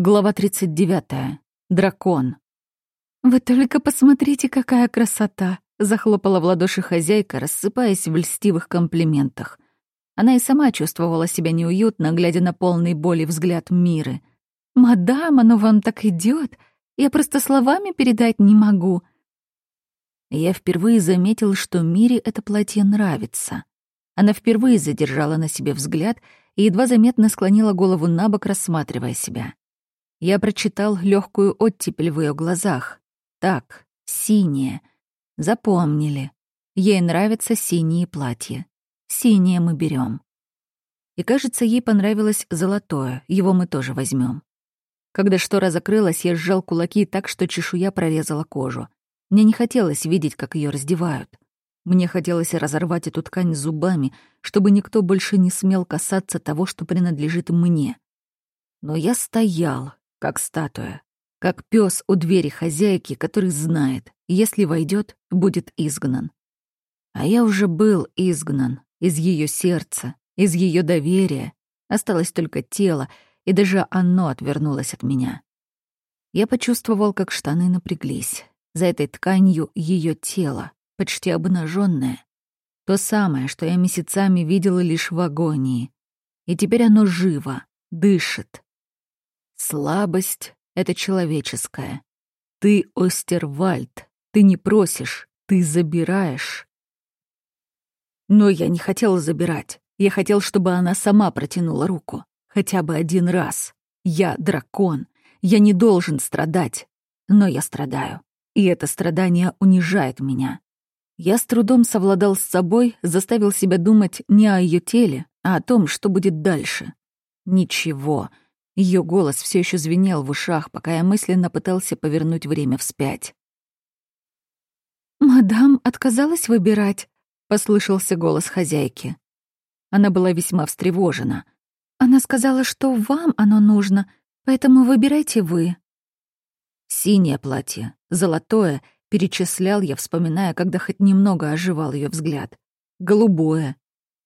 Глава 39. Дракон. «Вы только посмотрите, какая красота!» — захлопала в ладоши хозяйка, рассыпаясь в льстивых комплиментах. Она и сама чувствовала себя неуютно, глядя на полный боли взгляд Миры. «Мадам, оно вам так идет! Я просто словами передать не могу!» Я впервые заметил, что Мире это платье нравится. Она впервые задержала на себе взгляд и едва заметно склонила голову на бок, рассматривая себя. Я прочитал легкую оттепель в ее глазах. Так, синее. Запомнили. Ей нравятся синие платья. Синее мы берем. И кажется, ей понравилось золотое, его мы тоже возьмем. Когда штора закрылась, я сжал кулаки так, что чешуя прорезала кожу. Мне не хотелось видеть, как ее раздевают. Мне хотелось разорвать эту ткань зубами, чтобы никто больше не смел касаться того, что принадлежит мне. Но я стоял, как статуя, как пес у двери хозяйки, который знает, если войдет, будет изгнан. А я уже был изгнан из ее сердца, из ее доверия. Осталось только тело, и даже оно отвернулось от меня. Я почувствовал, как штаны напряглись. За этой тканью ее тело, почти обнаженное, то самое, что я месяцами видела лишь в агонии. И теперь оно живо, дышит, Слабость — это человеческая. Ты Остервальд, ты не просишь, ты забираешь. Но я не хотел забирать. Я хотел, чтобы она сама протянула руку. Хотя бы один раз. Я дракон. Я не должен страдать. Но я страдаю. И это страдание унижает меня. Я с трудом совладал с собой, заставил себя думать не о ее теле, а о том, что будет дальше. Ничего. Ее голос все еще звенел в ушах, пока я мысленно пытался повернуть время вспять. «Мадам отказалась выбирать», — послышался голос хозяйки. Она была весьма встревожена. «Она сказала, что вам оно нужно, поэтому выбирайте вы». Синее платье, золотое, перечислял я, вспоминая, когда хоть немного оживал ее взгляд. Голубое.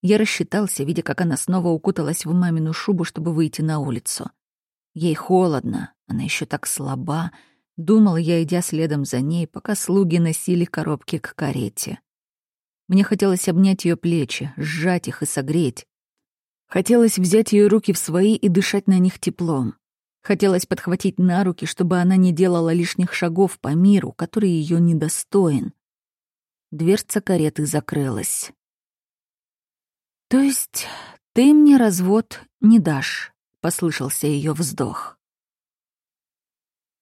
Я рассчитался, видя, как она снова укуталась в мамину шубу, чтобы выйти на улицу. Ей холодно, она еще так слаба. Думал я, идя следом за ней, пока слуги носили коробки к карете. Мне хотелось обнять ее плечи, сжать их и согреть. Хотелось взять ее руки в свои и дышать на них теплом. Хотелось подхватить на руки, чтобы она не делала лишних шагов по миру, который ее недостоин. Дверца кареты закрылась. «То есть ты мне развод не дашь?» Послышался ее вздох.